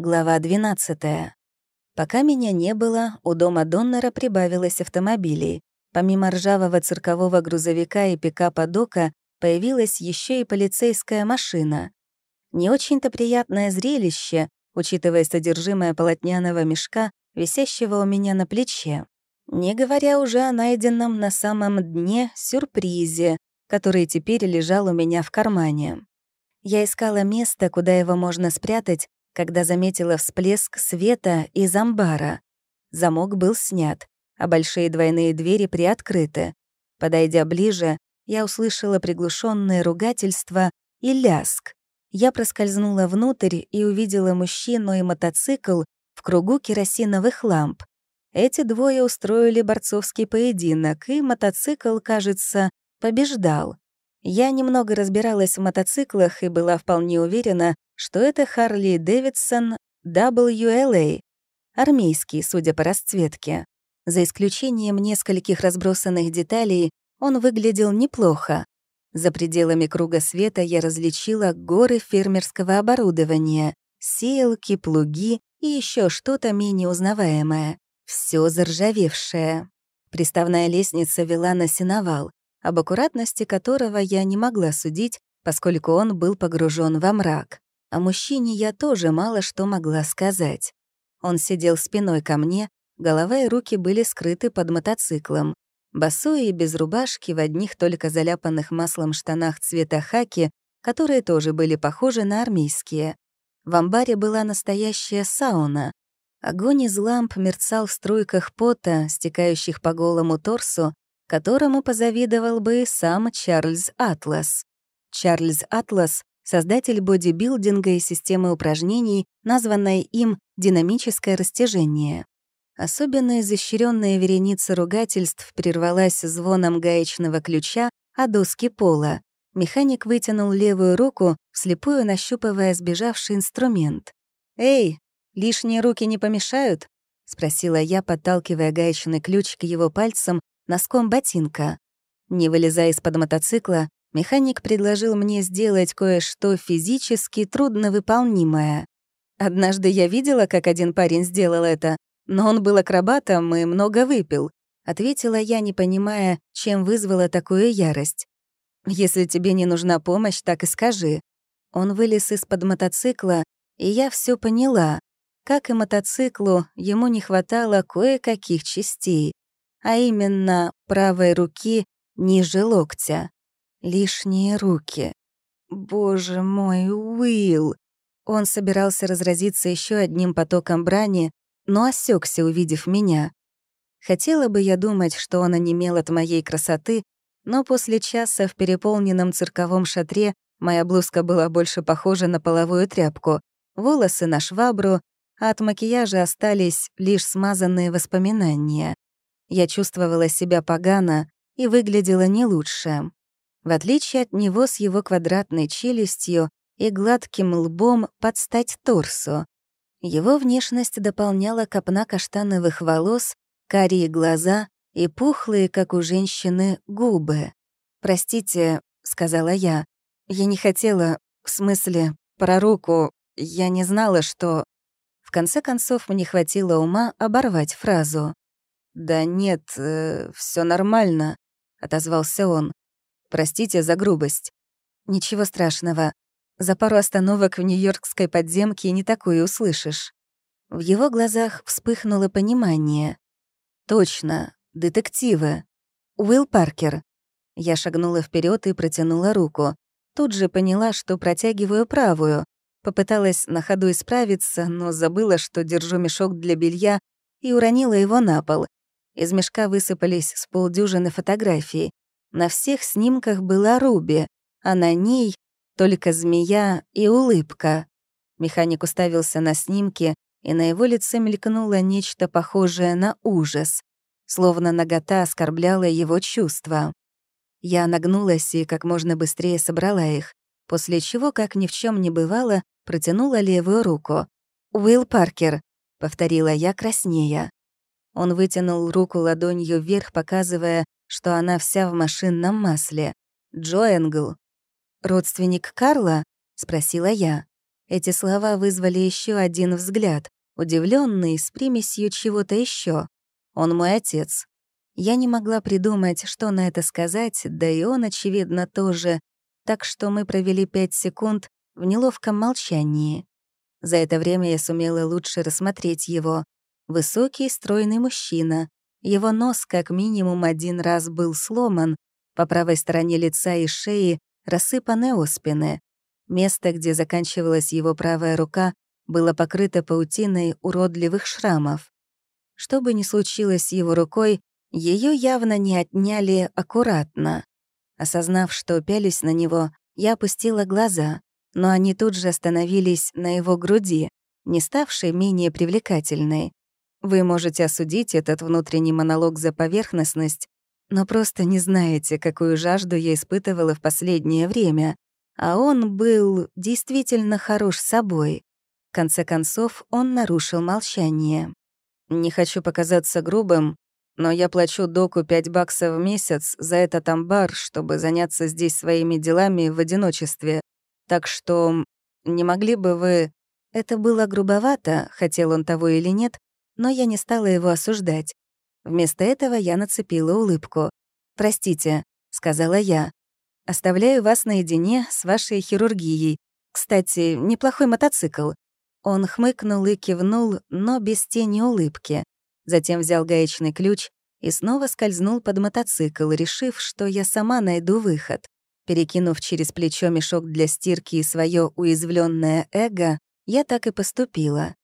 Глава 12. Пока меня не было, у дома Доннера прибавилось автомобилей. Помимо ржавого циркового грузовика и пикапа Дока появилась еще и полицейская машина. Не очень-то приятное зрелище, учитывая содержимое полотняного мешка, висящего у меня на плече. Не говоря уже о найденном на самом дне сюрпризе, который теперь лежал у меня в кармане. Я искала место, куда его можно спрятать, когда заметила всплеск света из амбара. Замок был снят, а большие двойные двери приоткрыты. Подойдя ближе, я услышала приглушенное ругательство и ляск. Я проскользнула внутрь и увидела мужчину и мотоцикл в кругу керосиновых ламп. Эти двое устроили борцовский поединок, и мотоцикл, кажется, побеждал. Я немного разбиралась в мотоциклах и была вполне уверена, что это Харли Дэвидсон WLA, армейский, судя по расцветке. За исключением нескольких разбросанных деталей, он выглядел неплохо. За пределами круга света я различила горы фермерского оборудования, сеялки, плуги и еще что-то менее узнаваемое. Все заржавевшее. Приставная лестница вела на сеновал, об аккуратности которого я не могла судить, поскольку он был погружен во мрак. О мужчине я тоже мало что могла сказать. Он сидел спиной ко мне, голова и руки были скрыты под мотоциклом. Босой и без рубашки, в одних только заляпанных маслом штанах цвета хаки, которые тоже были похожи на армейские. В амбаре была настоящая сауна. Огонь из ламп мерцал в струйках пота, стекающих по голому торсу, которому позавидовал бы сам Чарльз Атлас. Чарльз Атлас создатель бодибилдинга и системы упражнений, названной им «динамическое растяжение». Особенно изощренная вереница ругательств прервалась звоном гаечного ключа о доски пола. Механик вытянул левую руку, вслепую нащупывая сбежавший инструмент. «Эй, лишние руки не помешают?» — спросила я, подталкивая гаечный ключ к его пальцам носком ботинка. Не вылезая из-под мотоцикла, Механик предложил мне сделать кое-что физически трудновыполнимое. Однажды я видела, как один парень сделал это, но он был акробатом и много выпил. Ответила я, не понимая, чем вызвала такую ярость. «Если тебе не нужна помощь, так и скажи». Он вылез из-под мотоцикла, и я все поняла. Как и мотоциклу, ему не хватало кое-каких частей, а именно правой руки ниже локтя. Лишние руки. Боже мой, Уилл! Он собирался разразиться еще одним потоком брани, но осекся, увидев меня. Хотела бы я думать, что он онемел от моей красоты, но после часа в переполненном цирковом шатре моя блузка была больше похожа на половую тряпку, волосы на швабру, а от макияжа остались лишь смазанные воспоминания. Я чувствовала себя погано и выглядела не лучше в отличие от него с его квадратной челюстью и гладким лбом под стать торсу. Его внешность дополняла копна каштановых волос, карие глаза и пухлые, как у женщины, губы. «Простите», — сказала я, — «я не хотела, в смысле, про руку, я не знала, что...» В конце концов, мне хватило ума оборвать фразу. «Да нет, э, все нормально», — отозвался он. Простите за грубость. Ничего страшного. За пару остановок в нью-йоркской подземке не такое услышишь. В его глазах вспыхнуло понимание. Точно, детективы. Уилл Паркер. Я шагнула вперед и протянула руку. Тут же поняла, что протягиваю правую. Попыталась на ходу исправиться, но забыла, что держу мешок для белья и уронила его на пол. Из мешка высыпались с полдюжины фотографий. На всех снимках была Руби, а на ней только змея и улыбка. Механик уставился на снимки, и на его лице мелькнуло нечто похожее на ужас, словно нагота оскорбляла его чувства. Я нагнулась и как можно быстрее собрала их, после чего, как ни в чем не бывало, протянула левую руку. «Уилл Паркер», — повторила я краснея. Он вытянул руку ладонью вверх, показывая, что она вся в машинном масле. Джо Энгл. «Родственник Карла?» — спросила я. Эти слова вызвали еще один взгляд, удивленный, с примесью чего-то еще. Он мой отец. Я не могла придумать, что на это сказать, да и он, очевидно, тоже, так что мы провели пять секунд в неловком молчании. За это время я сумела лучше рассмотреть его. Высокий, стройный мужчина. Его нос как минимум один раз был сломан, по правой стороне лица и шеи рассыпаны оспины. Место, где заканчивалась его правая рука, было покрыто паутиной уродливых шрамов. Что бы ни случилось с его рукой, ее явно не отняли аккуратно. Осознав, что пялись на него, я опустила глаза, но они тут же остановились на его груди, не ставшей менее привлекательной. Вы можете осудить этот внутренний монолог за поверхностность, но просто не знаете, какую жажду я испытывала в последнее время, а он был действительно хорош собой. В конце концов, он нарушил молчание. «Не хочу показаться грубым, но я плачу доку 5 баксов в месяц за этот амбар, чтобы заняться здесь своими делами в одиночестве. Так что не могли бы вы...» Это было грубовато, хотел он того или нет, но я не стала его осуждать. Вместо этого я нацепила улыбку. «Простите», — сказала я. «Оставляю вас наедине с вашей хирургией. Кстати, неплохой мотоцикл». Он хмыкнул и кивнул, но без тени улыбки. Затем взял гаечный ключ и снова скользнул под мотоцикл, решив, что я сама найду выход. Перекинув через плечо мешок для стирки и свое уязвленное эго, я так и поступила.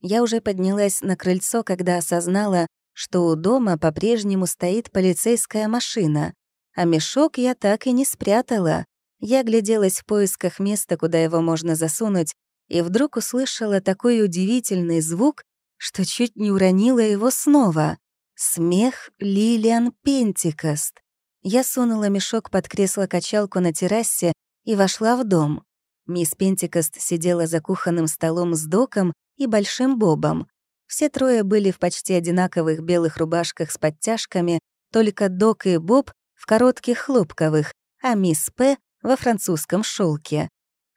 Я уже поднялась на крыльцо, когда осознала, что у дома по-прежнему стоит полицейская машина, а мешок я так и не спрятала. Я гляделась в поисках места, куда его можно засунуть, и вдруг услышала такой удивительный звук, что чуть не уронила его снова. Смех Лилиан Пентикост. Я сунула мешок под кресло-качалку на террасе и вошла в дом. Мисс Пентикост сидела за кухонным столом с Доком и Большим Бобом. Все трое были в почти одинаковых белых рубашках с подтяжками, только Док и Боб в коротких хлопковых, а мисс П во французском шелке.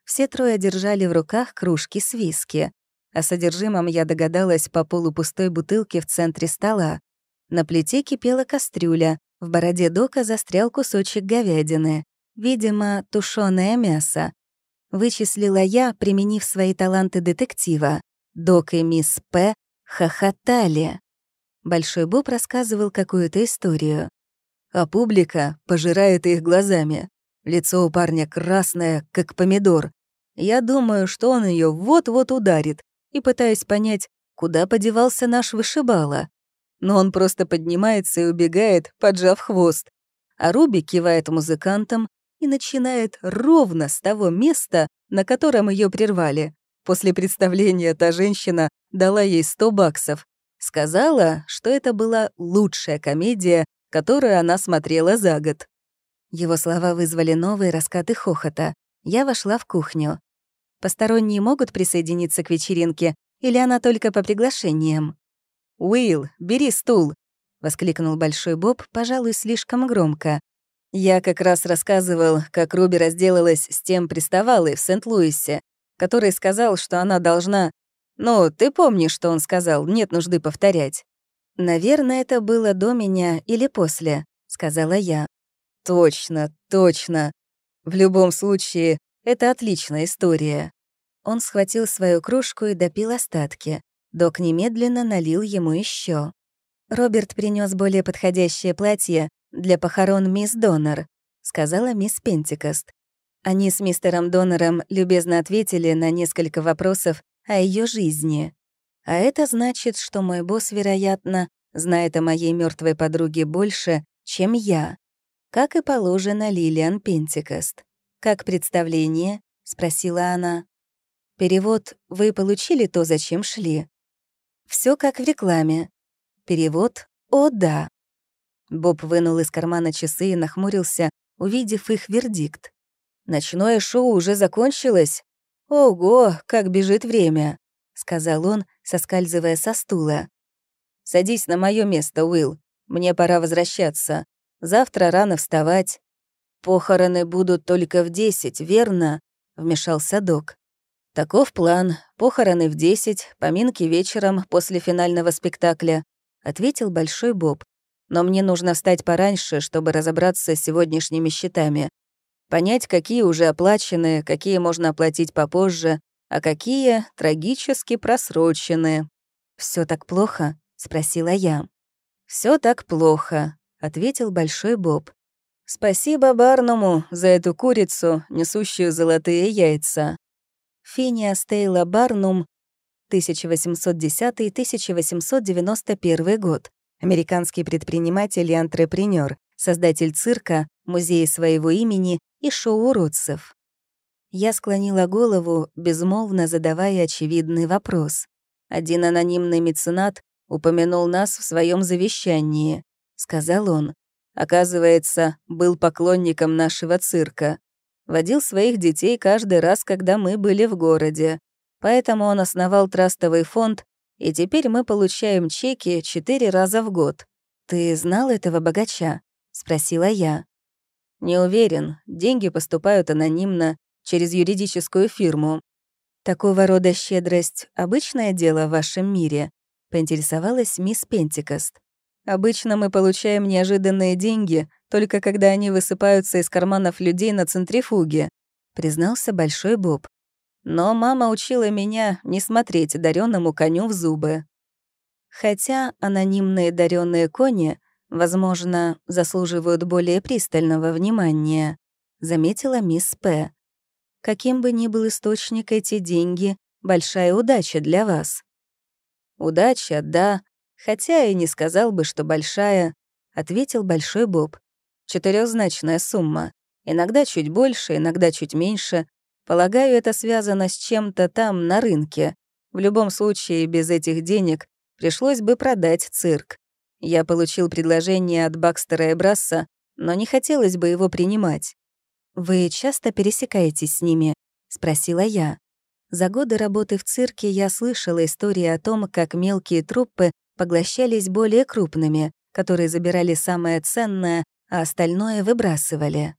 Все трое держали в руках кружки с виски. О содержимом я догадалась по полупустой бутылке в центре стола. На плите кипела кастрюля, в бороде Дока застрял кусочек говядины. Видимо, тушёное мясо. Вычислила я, применив свои таланты детектива. Док и мисс П хохотали. Большой Боб рассказывал какую-то историю. А публика пожирает их глазами. Лицо у парня красное, как помидор. Я думаю, что он ее вот-вот ударит, и пытаюсь понять, куда подевался наш вышибала. Но он просто поднимается и убегает, поджав хвост. А Руби кивает музыкантам и начинает ровно с того места, на котором ее прервали. После представления та женщина дала ей 100 баксов. Сказала, что это была лучшая комедия, которую она смотрела за год. Его слова вызвали новые раскаты хохота. Я вошла в кухню. Посторонние могут присоединиться к вечеринке, или она только по приглашениям? «Уилл, бери стул!» — воскликнул Большой Боб, пожалуй, слишком громко. Я как раз рассказывал, как Руби разделалась с тем приставалой в Сент-Луисе, который сказал, что она должна... Ну, ты помнишь, что он сказал, нет нужды повторять. «Наверное, это было до меня или после», — сказала я. «Точно, точно. В любом случае, это отличная история». Он схватил свою кружку и допил остатки. Док немедленно налил ему еще. «Роберт принес более подходящее платье для похорон мисс Донор», — сказала мисс Пентикост. Они с мистером Донором любезно ответили на несколько вопросов о ее жизни. А это значит, что мой босс, вероятно, знает о моей мертвой подруге больше, чем я. Как и положено Лилиан Пентикост. «Как представление?» — спросила она. Перевод «Вы получили то, зачем шли?» Все как в рекламе. Перевод «О, да». Боб вынул из кармана часы и нахмурился, увидев их вердикт. «Ночное шоу уже закончилось? Ого, как бежит время!» — сказал он, соскальзывая со стула. «Садись на мое место, Уилл. Мне пора возвращаться. Завтра рано вставать. Похороны будут только в десять, верно?» — вмешался док. «Таков план. Похороны в 10, поминки вечером после финального спектакля», — ответил Большой Боб. «Но мне нужно встать пораньше, чтобы разобраться с сегодняшними счетами. Понять, какие уже оплачены, какие можно оплатить попозже, а какие трагически просрочены». Все так плохо?» — спросила я. Все так плохо», — ответил Большой Боб. «Спасибо Барнуму за эту курицу, несущую золотые яйца». Финиас Тейла Барнум, 1810-1891 год. Американский предприниматель и антрепренер, создатель цирка, музея своего имени и шоу уродцев. Я склонила голову, безмолвно задавая очевидный вопрос. Один анонимный меценат упомянул нас в своем завещании», — сказал он. «Оказывается, был поклонником нашего цирка. Водил своих детей каждый раз, когда мы были в городе. Поэтому он основал трастовый фонд, и теперь мы получаем чеки четыре раза в год. Ты знал этого богача?» — спросила я. «Не уверен. Деньги поступают анонимно, через юридическую фирму. Такого рода щедрость — обычное дело в вашем мире?» поинтересовалась мисс Пентикост. «Обычно мы получаем неожиданные деньги, только когда они высыпаются из карманов людей на центрифуге», признался Большой Боб. «Но мама учила меня не смотреть дареному коню в зубы». Хотя анонимные даренные кони, возможно, заслуживают более пристального внимания, заметила мисс П. Каким бы ни был источник, эти деньги — большая удача для вас. «Удача, да, хотя и не сказал бы, что большая», — ответил Большой Боб. Четырехзначная сумма. Иногда чуть больше, иногда чуть меньше. Полагаю, это связано с чем-то там, на рынке. В любом случае, без этих денег пришлось бы продать цирк. Я получил предложение от Бакстера и Брасса, но не хотелось бы его принимать. «Вы часто пересекаетесь с ними?» — спросила я. За годы работы в цирке я слышала истории о том, как мелкие труппы поглощались более крупными, которые забирали самое ценное, а остальное выбрасывали.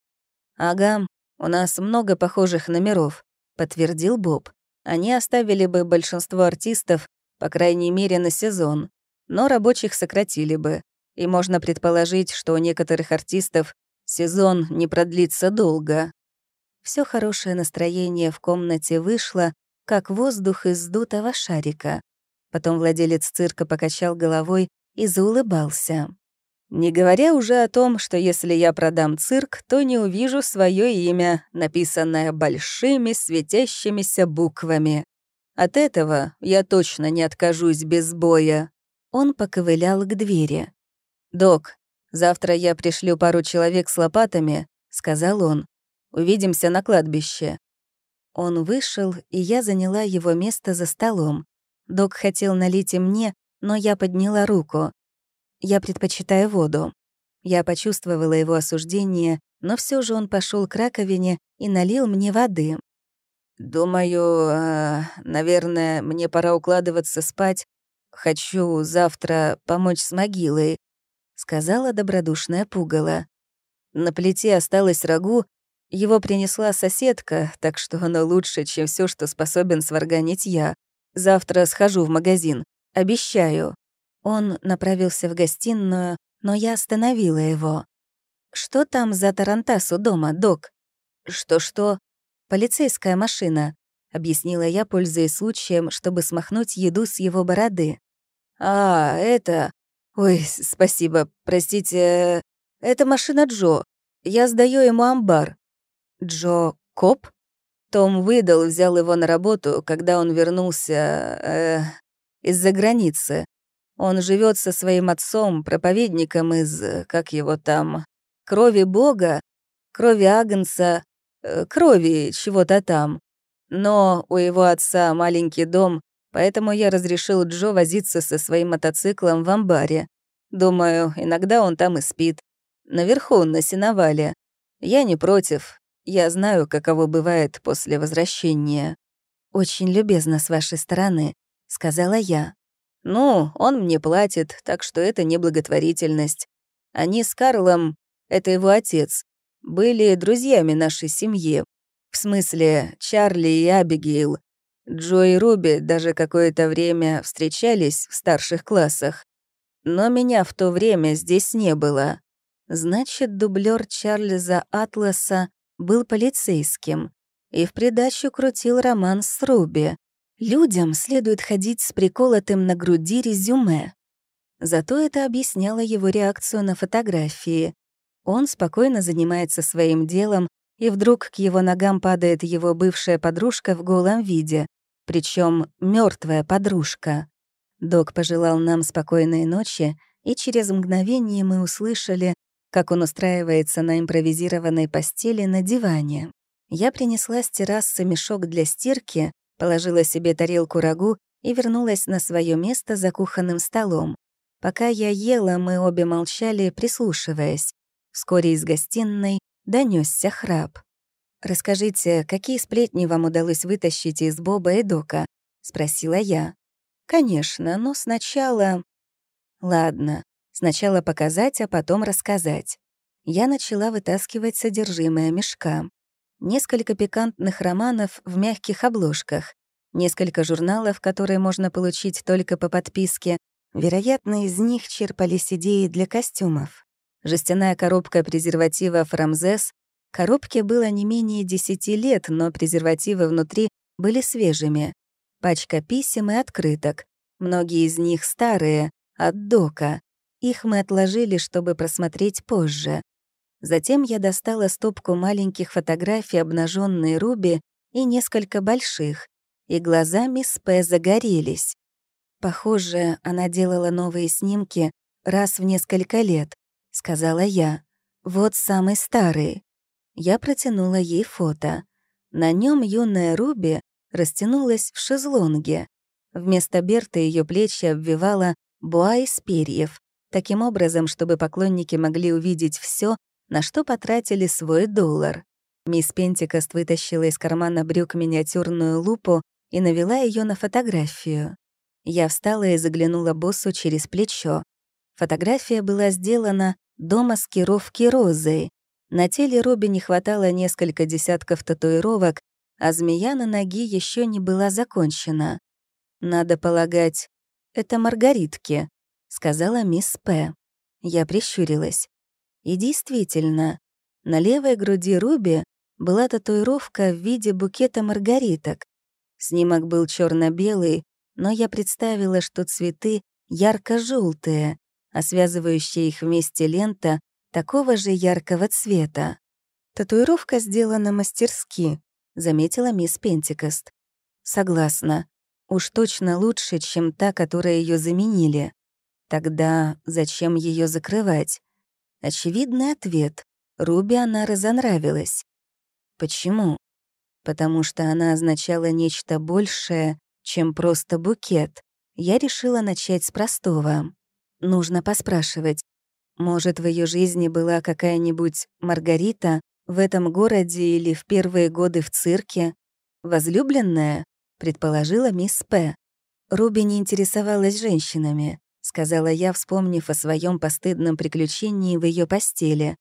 «Ага, у нас много похожих номеров», — подтвердил Боб. «Они оставили бы большинство артистов, по крайней мере, на сезон, но рабочих сократили бы, и можно предположить, что у некоторых артистов сезон не продлится долго». Все хорошее настроение в комнате вышло, как воздух из сдутого шарика. Потом владелец цирка покачал головой и заулыбался. Не говоря уже о том, что если я продам цирк, то не увижу свое имя, написанное большими светящимися буквами. От этого я точно не откажусь без боя. Он поковылял к двери. «Док, завтра я пришлю пару человек с лопатами», — сказал он. «Увидимся на кладбище. Он вышел, и я заняла его место за столом. Док хотел налить и мне, но я подняла руку. Я предпочитаю воду. Я почувствовала его осуждение, но все же он пошел к раковине и налил мне воды. «Думаю, э, наверное, мне пора укладываться спать. Хочу завтра помочь с могилой», — сказала добродушная пугало. На плите осталось рагу, его принесла соседка, так что оно лучше, чем все, что способен сварганить я. Завтра схожу в магазин. Обещаю». Он направился в гостиную, но я остановила его. «Что там за тарантас у дома, док?» «Что-что?» «Полицейская машина», — объяснила я, пользуясь случаем, чтобы смахнуть еду с его бороды. «А, это... Ой, спасибо, простите, это машина Джо. Я сдаю ему амбар. Джо Коп? Том выдал, взял его на работу, когда он вернулся э, из-за границы. Он живет со своим отцом, проповедником из, как его там, крови Бога, крови Агнца, э, крови чего-то там. Но у его отца маленький дом, поэтому я разрешил Джо возиться со своим мотоциклом в амбаре. Думаю, иногда он там и спит. Наверху, на сеновале. Я не против, я знаю, каково бывает после возвращения. Очень любезно с вашей стороны, сказала я. Ну, он мне платит, так что это не благотворительность. Они с Карлом, это его отец, были друзьями нашей семьи. В смысле, Чарли и Абигейл. Джо и Руби даже какое-то время встречались в старших классах. Но меня в то время здесь не было. Значит, дублер Чарльза Атласа был полицейским и в придачу крутил роман с Руби. Людям следует ходить с приколотым на груди резюме. Зато это объясняло его реакцию на фотографии. Он спокойно занимается своим делом, и вдруг к его ногам падает его бывшая подружка в голом виде, причем мертвая подружка. Док пожелал нам спокойной ночи, и через мгновение мы услышали, как он устраивается на импровизированной постели на диване. Я принесла с террасы мешок для стирки, положила себе тарелку рагу и вернулась на свое место за кухонным столом. Пока я ела, мы обе молчали, прислушиваясь. Вскоре из гостиной донесся храп. «Расскажите, какие сплетни вам удалось вытащить из Боба и Дока?» — спросила я. «Конечно, но сначала...» «Ладно, сначала показать, а потом рассказать». Я начала вытаскивать содержимое мешка. Несколько пикантных романов в мягких обложках, несколько журналов, которые можно получить только по подписке. Вероятно, из них черпались идеи для костюмов. Жестяная коробка презервативов «Рамзес» Коробке было не менее десяти лет, но презервативы внутри были свежими. Пачка писем и открыток. Многие из них старые, от дока. Их мы отложили, чтобы просмотреть позже. Затем я достала стопку маленьких фотографий обнаженной Руби и несколько больших, и глаза мисс П. загорелись. Похоже, она делала новые снимки раз в несколько лет, сказала я. Вот самый старый. Я протянула ей фото. На нем юная Руби растянулась в шезлонге. Вместо Берты ее плечи обвивала буа из перьев, таким образом, чтобы поклонники могли увидеть все, на что потратили свой доллар. Мисс Пентикост вытащила из кармана брюк миниатюрную лупу и навела ее на фотографию. Я встала и заглянула боссу через плечо. Фотография была сделана до маскировки розой, на теле Робби не хватало несколько десятков татуировок, а змея на ноге еще не была закончена. «Надо полагать, это маргаритки», — сказала мисс П. Я прищурилась. И действительно, на левой груди Руби была татуировка в виде букета маргариток. Снимок был черно белый но я представила, что цветы ярко желтые а связывающая их вместе лента такого же яркого цвета. Татуировка сделана мастерски, заметила мисс Пентикост. Согласна. Уж точно лучше, чем та, которая ее заменили. Тогда зачем ее закрывать? Очевидный ответ. Руби она разонравилась. Почему? Потому что она означала нечто большее, чем просто букет. Я решила начать с простого. Нужно поспрашивать, может, в ее жизни была какая-нибудь Маргарита в этом городе или в первые годы в цирке? Возлюбленная? Предположила мисс П. Руби не интересовалась женщинами, сказала я, вспомнив о своем постыдном приключении в ее постели.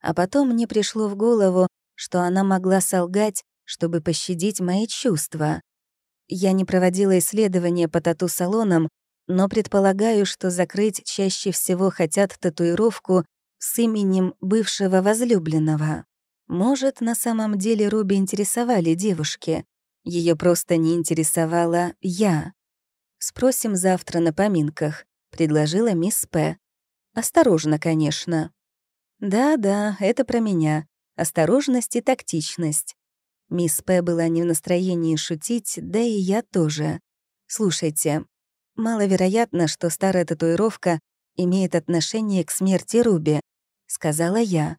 А потом мне пришло в голову, что она могла солгать, чтобы пощадить мои чувства. Я не проводила исследования по тату-салонам, но предполагаю, что закрыть чаще всего хотят татуировку с именем бывшего возлюбленного. Может, на самом деле Руби интересовали девушки. Ее просто не интересовала я. «Спросим завтра на поминках», — предложила мисс П. «Осторожно, конечно». «Да-да, это про меня. Осторожность и тактичность». Мисс П была не в настроении шутить, да и я тоже. «Слушайте, «Маловероятно, что старая татуировка имеет отношение к смерти Руби», — сказала я.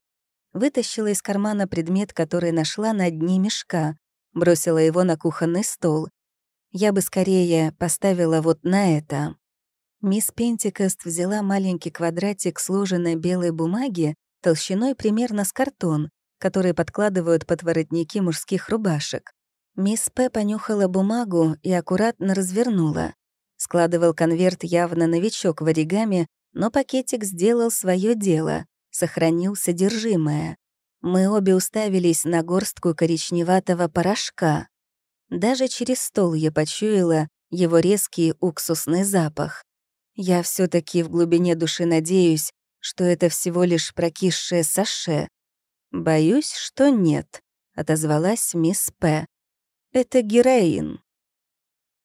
Вытащила из кармана предмет, который нашла на дне мешка, бросила его на кухонный стол. Я бы скорее поставила вот на это. Мисс Пентикост взяла маленький квадратик сложенной белой бумаги толщиной примерно с картон, который подкладывают под воротники мужских рубашек. Мисс П понюхала бумагу и аккуратно развернула. Складывал конверт явно новичок в оригами, но пакетик сделал свое дело, сохранил содержимое. Мы обе уставились на горстку коричневатого порошка. Даже через стол я почуяла его резкий уксусный запах. Я все таки в глубине души надеюсь, что это всего лишь прокисшее саше. «Боюсь, что нет», — отозвалась мисс П. «Это героин».